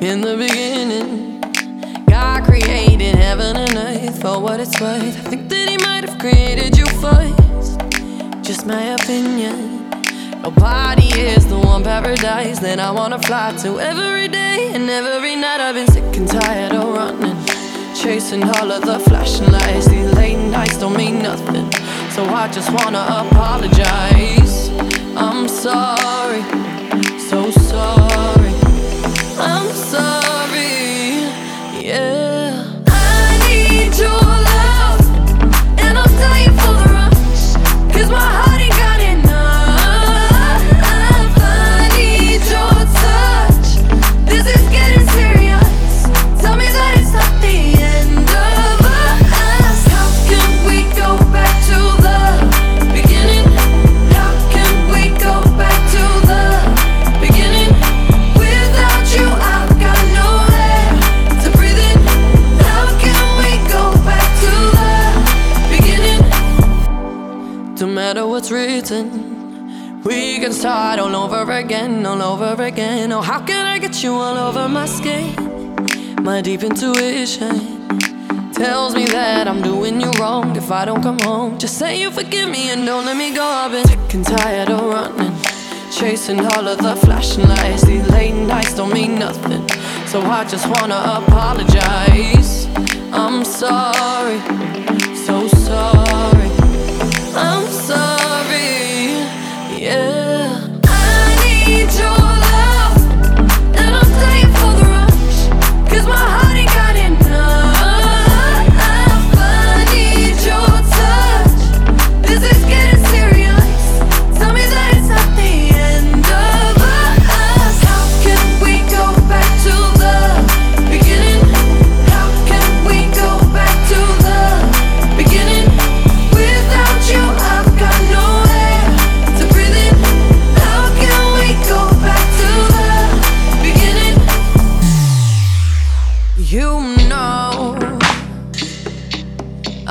In the beginning, God created heaven and earth for what it's worth. I think that He might have created you first. Just my opinion. Nobody is the one paradise that I wanna fly to every day and every night. I've been sick and tired of running, chasing all of the flashing lights. These late nights don't mean nothing, so I just wanna apologize. I'm sorry, No matter what's written, we can start all over again, all over again. Oh, how can I get you all over my skin? My deep intuition tells me that I'm doing you wrong if I don't come home. Just say you forgive me and don't let me go. I've been sick and tired of running, chasing all of the flashing lights. These late nights don't mean nothing, so I just wanna apologize. I'm sorry, so sorry.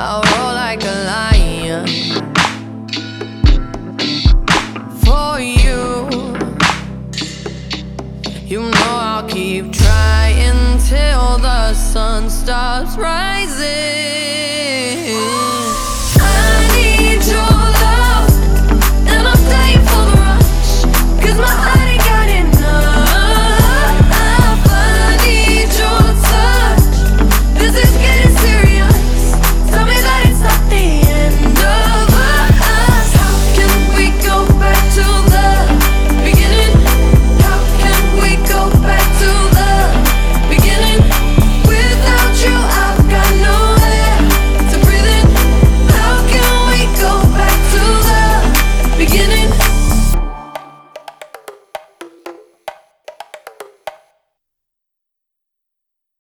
I'll roll like a lion for you. You know I'll keep trying till the sun stops rising.